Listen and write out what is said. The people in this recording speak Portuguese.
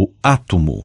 o átomo.